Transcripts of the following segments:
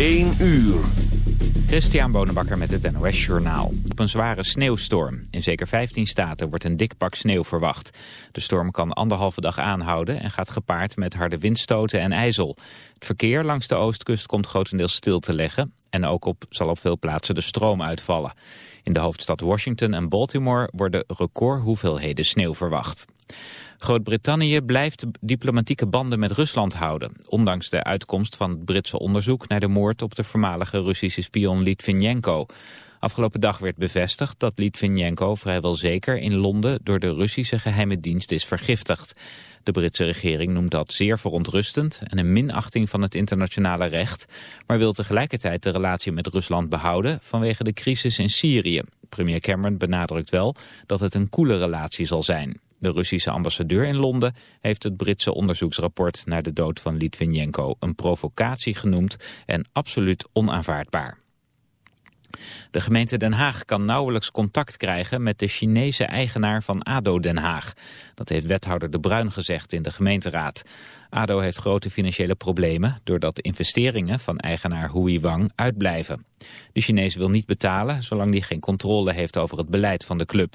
1 uur. Christian Bonenbakker met het NOS Journaal. Op een zware sneeuwstorm. In zeker 15 staten wordt een dik pak sneeuw verwacht. De storm kan anderhalve dag aanhouden en gaat gepaard met harde windstoten en ijzel. Het verkeer langs de oostkust komt grotendeels stil te leggen. En ook op, zal op veel plaatsen de stroom uitvallen. In de hoofdstad Washington en Baltimore worden recordhoeveelheden sneeuw verwacht. Groot-Brittannië blijft diplomatieke banden met Rusland houden, ondanks de uitkomst van het Britse onderzoek naar de moord op de voormalige Russische spion Litvinenko. Afgelopen dag werd bevestigd dat Litvinenko vrijwel zeker in Londen door de Russische geheime dienst is vergiftigd. De Britse regering noemt dat zeer verontrustend en een minachting van het internationale recht, maar wil tegelijkertijd de relatie met Rusland behouden vanwege de crisis in Syrië. Premier Cameron benadrukt wel dat het een koele relatie zal zijn. De Russische ambassadeur in Londen heeft het Britse onderzoeksrapport naar de dood van Litvinenko een provocatie genoemd en absoluut onaanvaardbaar. De gemeente Den Haag kan nauwelijks contact krijgen met de Chinese eigenaar van ADO Den Haag. Dat heeft wethouder De Bruin gezegd in de gemeenteraad. ADO heeft grote financiële problemen doordat de investeringen van eigenaar Hui Wang uitblijven. De Chinees wil niet betalen zolang hij geen controle heeft over het beleid van de club.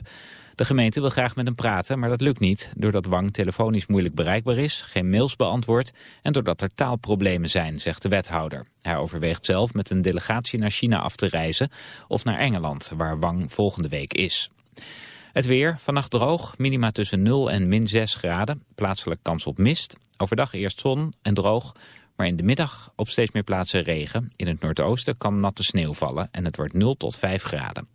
De gemeente wil graag met hem praten, maar dat lukt niet... doordat Wang telefonisch moeilijk bereikbaar is, geen mails beantwoordt... en doordat er taalproblemen zijn, zegt de wethouder. Hij overweegt zelf met een delegatie naar China af te reizen... of naar Engeland, waar Wang volgende week is. Het weer, vannacht droog, minima tussen 0 en min 6 graden. Plaatselijk kans op mist. Overdag eerst zon en droog, maar in de middag op steeds meer plaatsen regen. In het noordoosten kan natte sneeuw vallen en het wordt 0 tot 5 graden.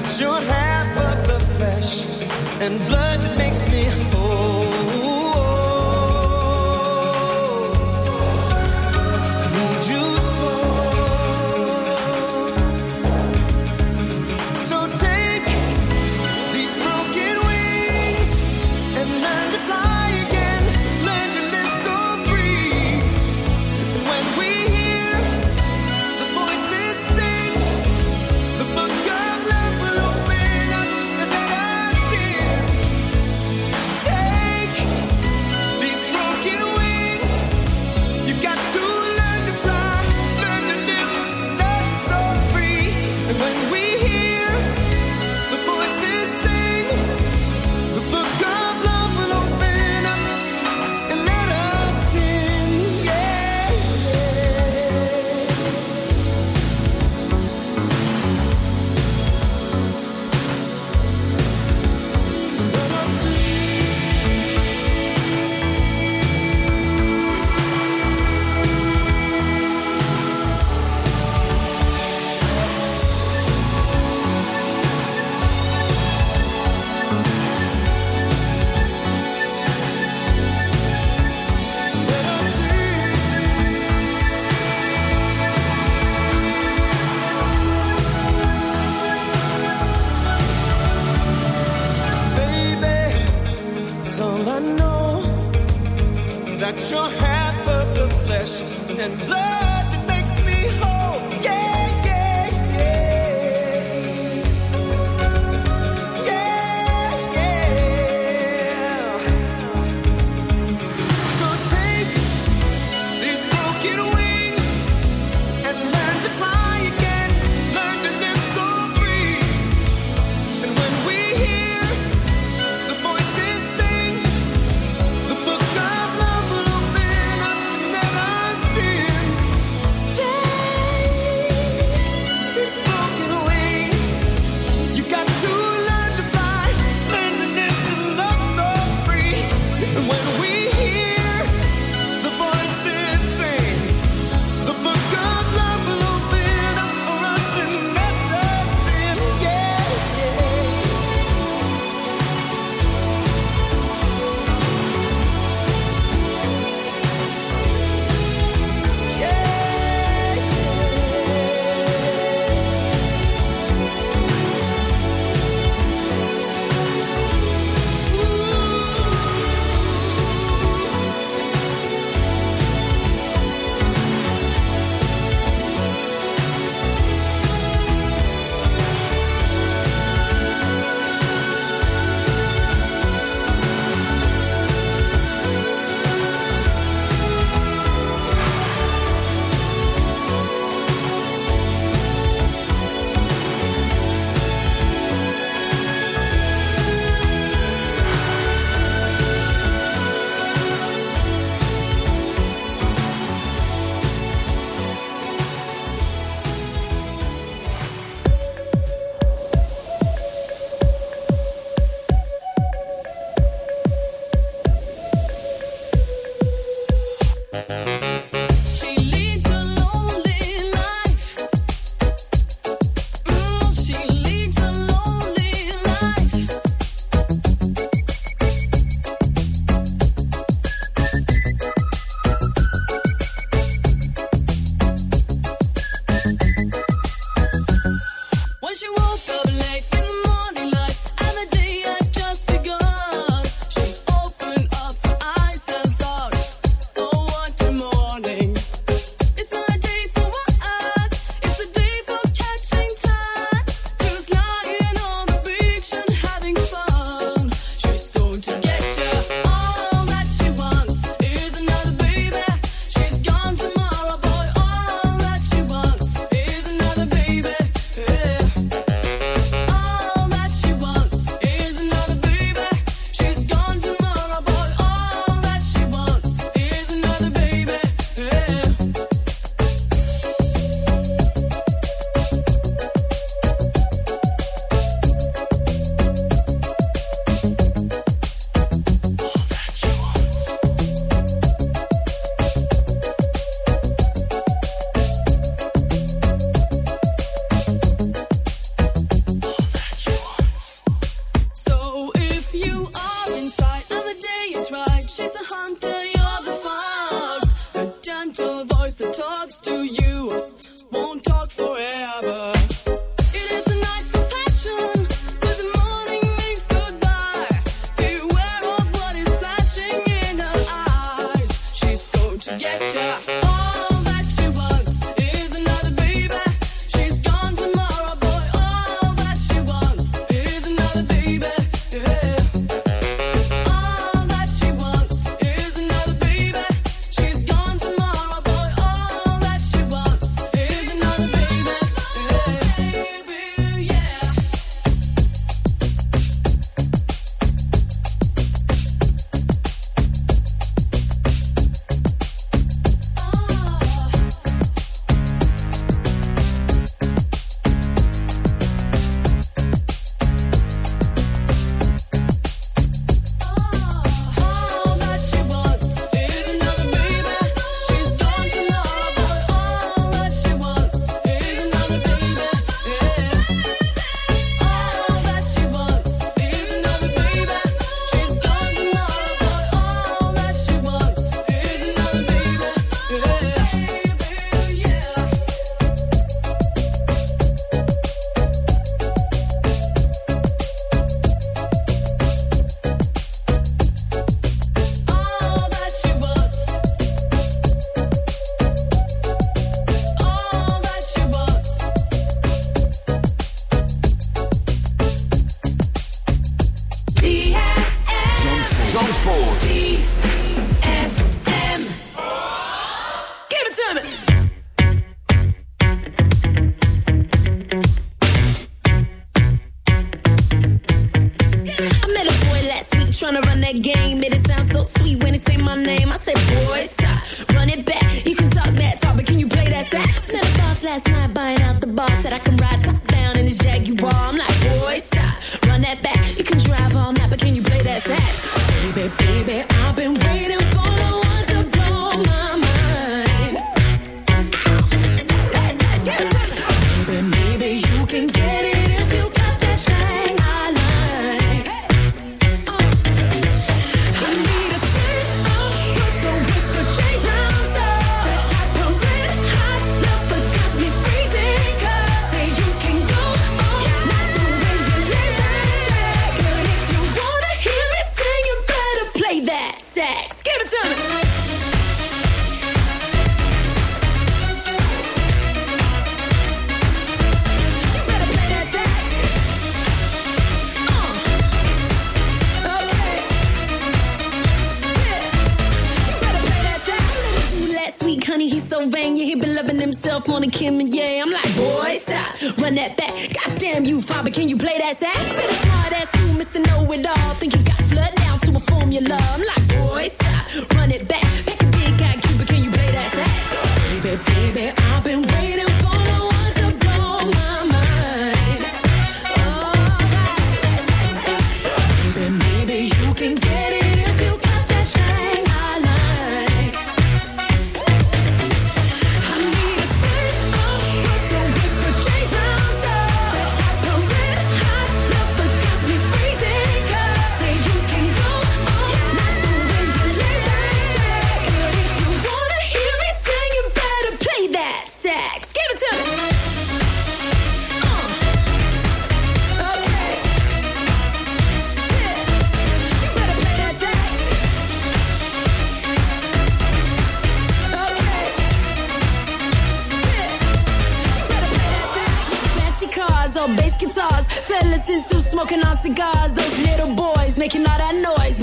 That you're half of the flesh and blood that makes me whole.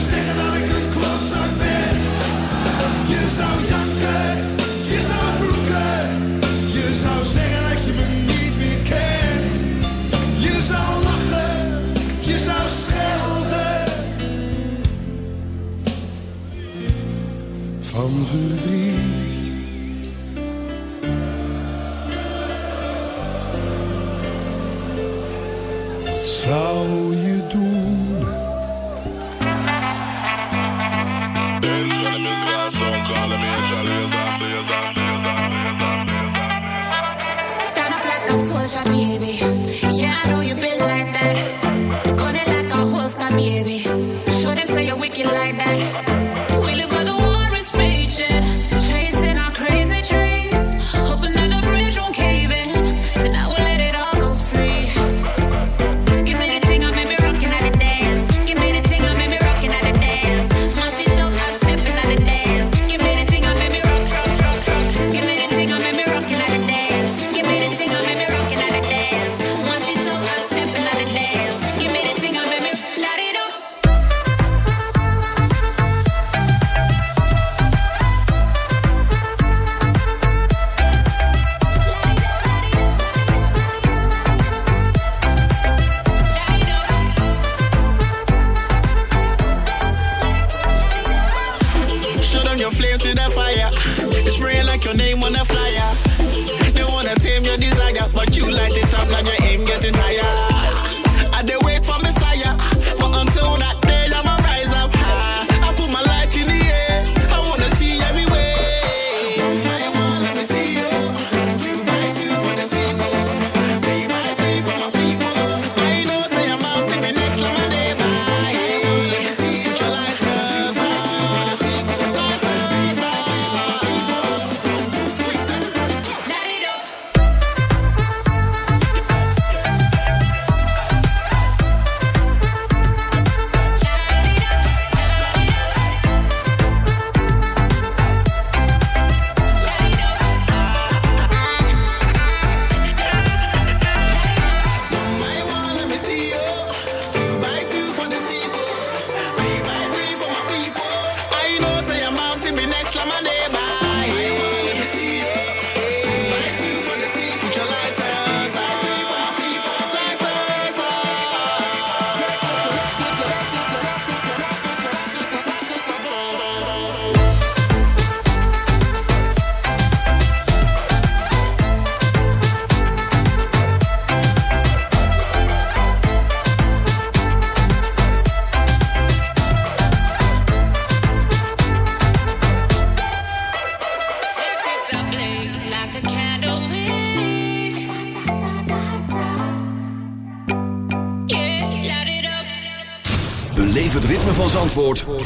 Je zou zeggen dat ik een klantzak ben. Je zou janken, je zou vloeken. Je zou zeggen dat je me niet meer kent. Je zou lachen, je zou schelden. Van de.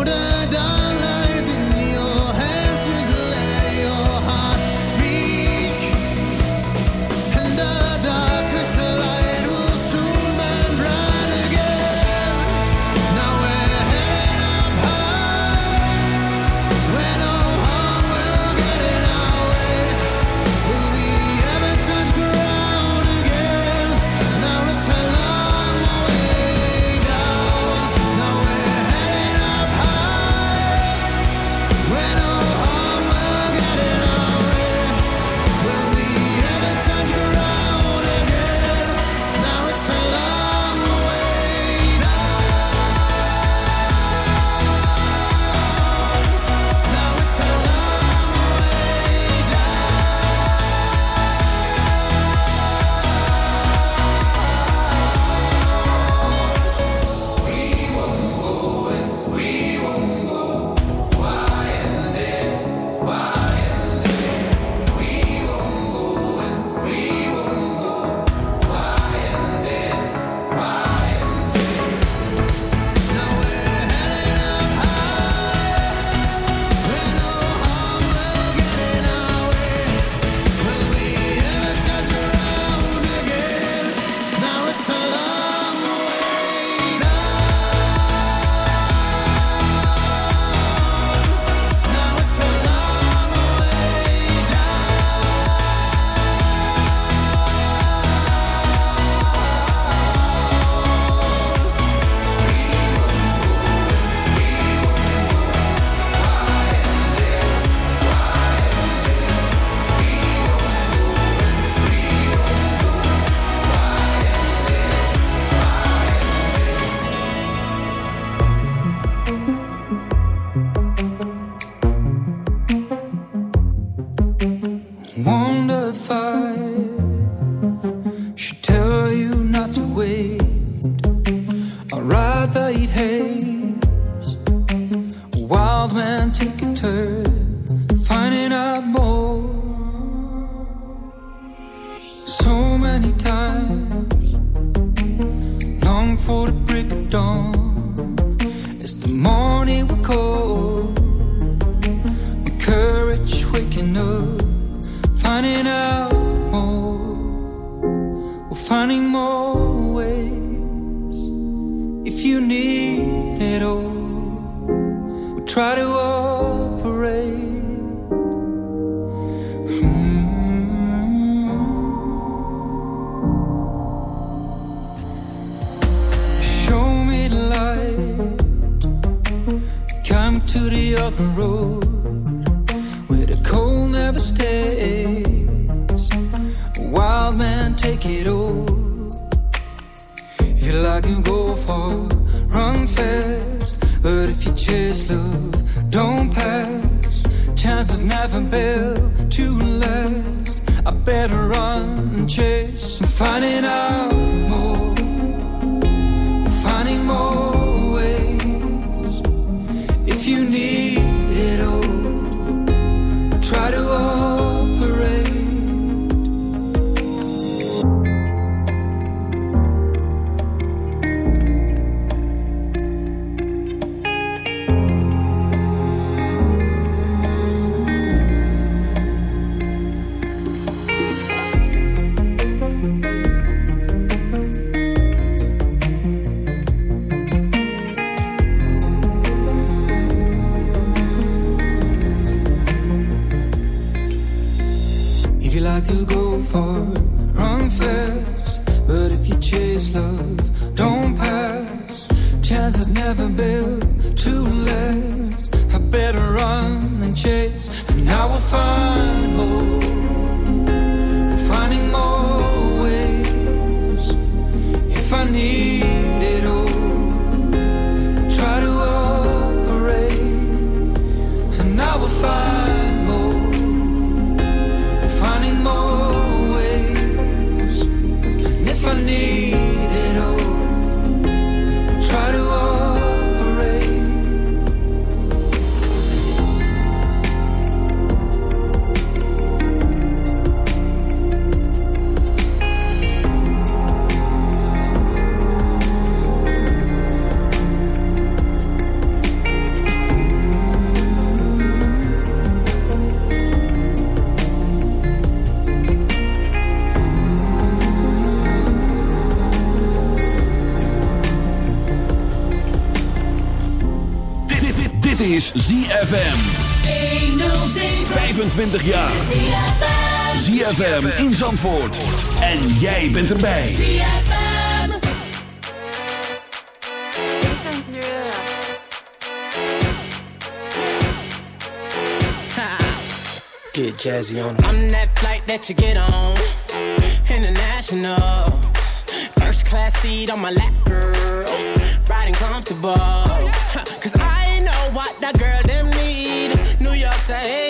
older 25 jaar. ZFM in Zandvoort. En jij bent erbij. Get jazzy on. I'm that flight that you get on. International. First class seat on my lap, girl. Riding comfortable. Cause I know what that girl them need. New York to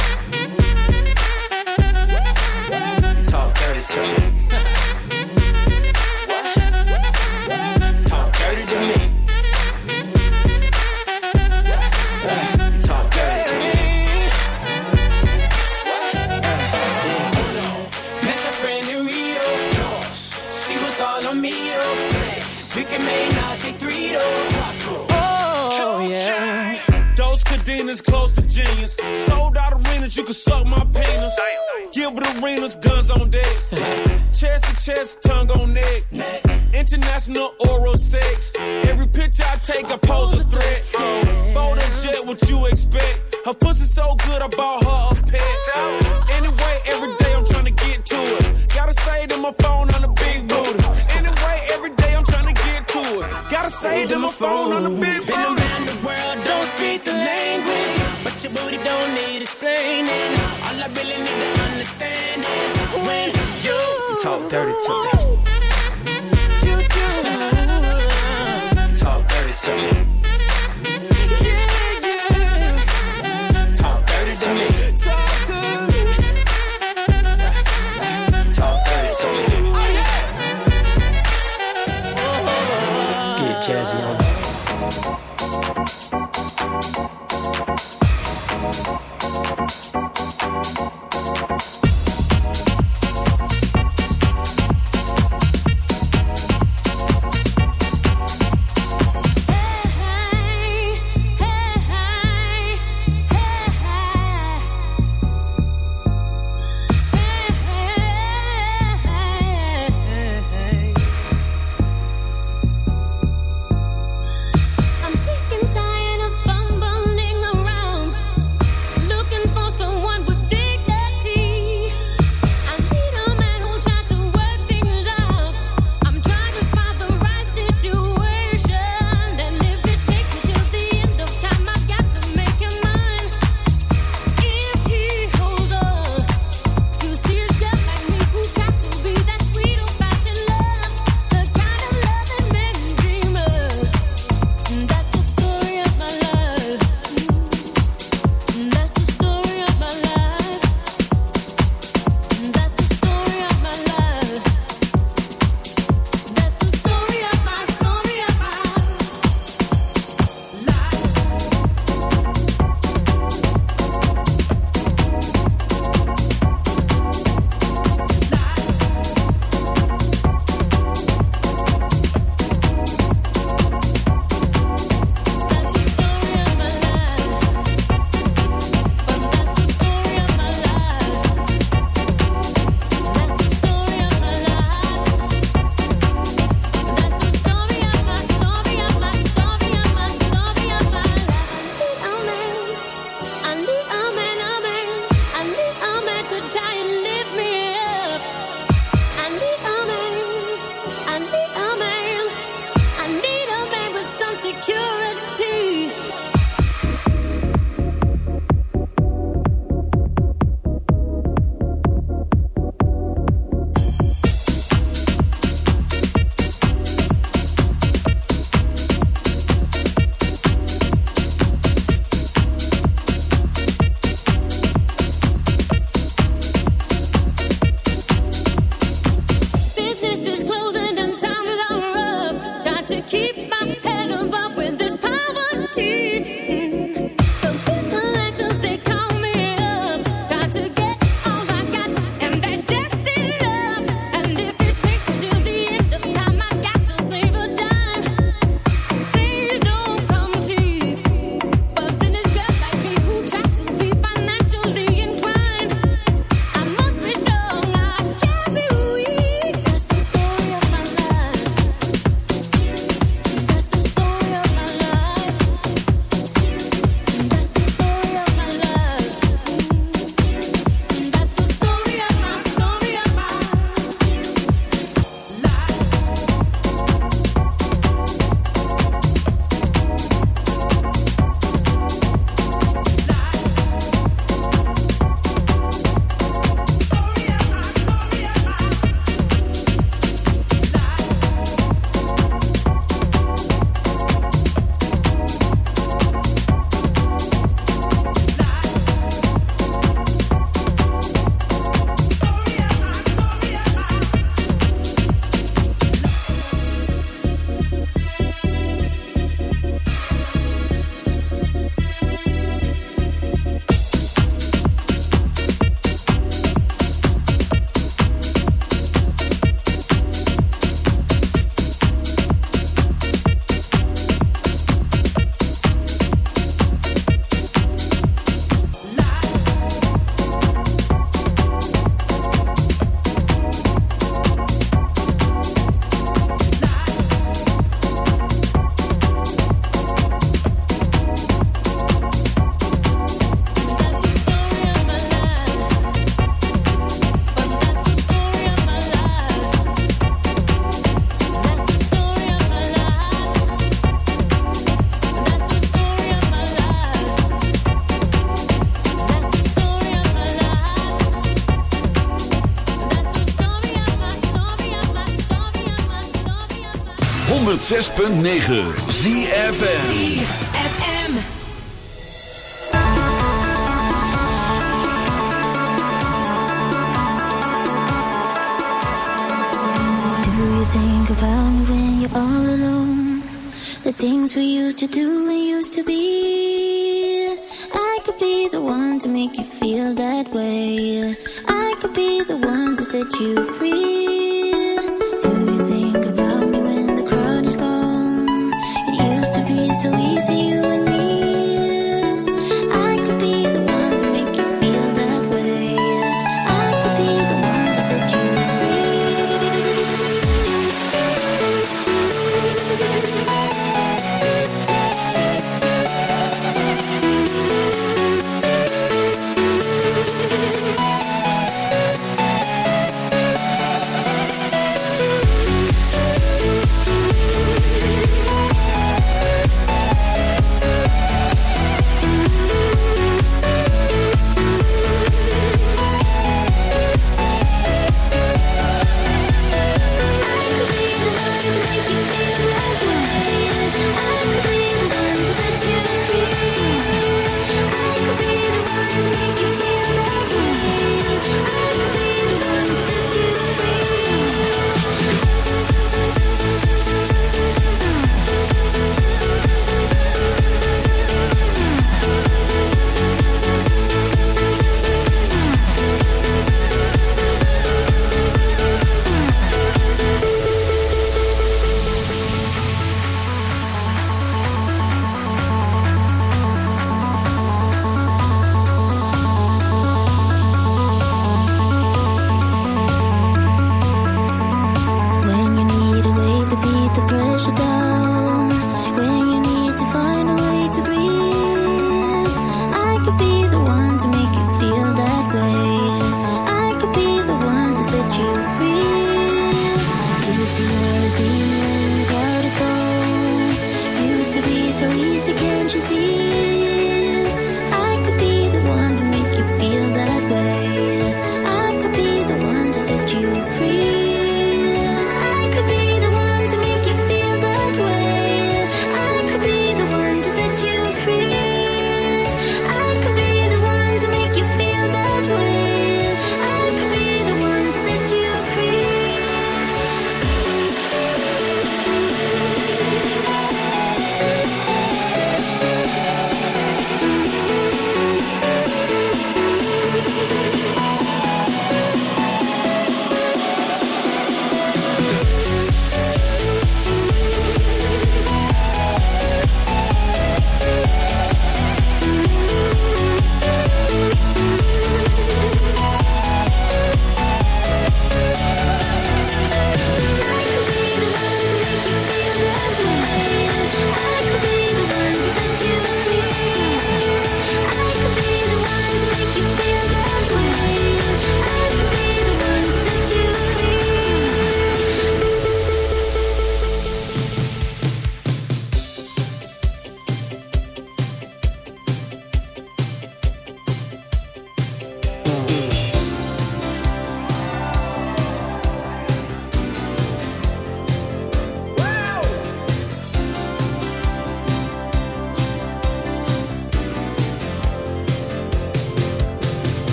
Gilbert Arenas, guns on deck. chest to chest, tongue on neck. International oral sex. Every picture I take, I pose a threat. Bold and jet, what you expect? Her pussy so good, I bought dirty to me. Do you think about when you're alone? The things we used to do and used to be. I could be the one to make you feel that way. I could be the one to set you free. 是的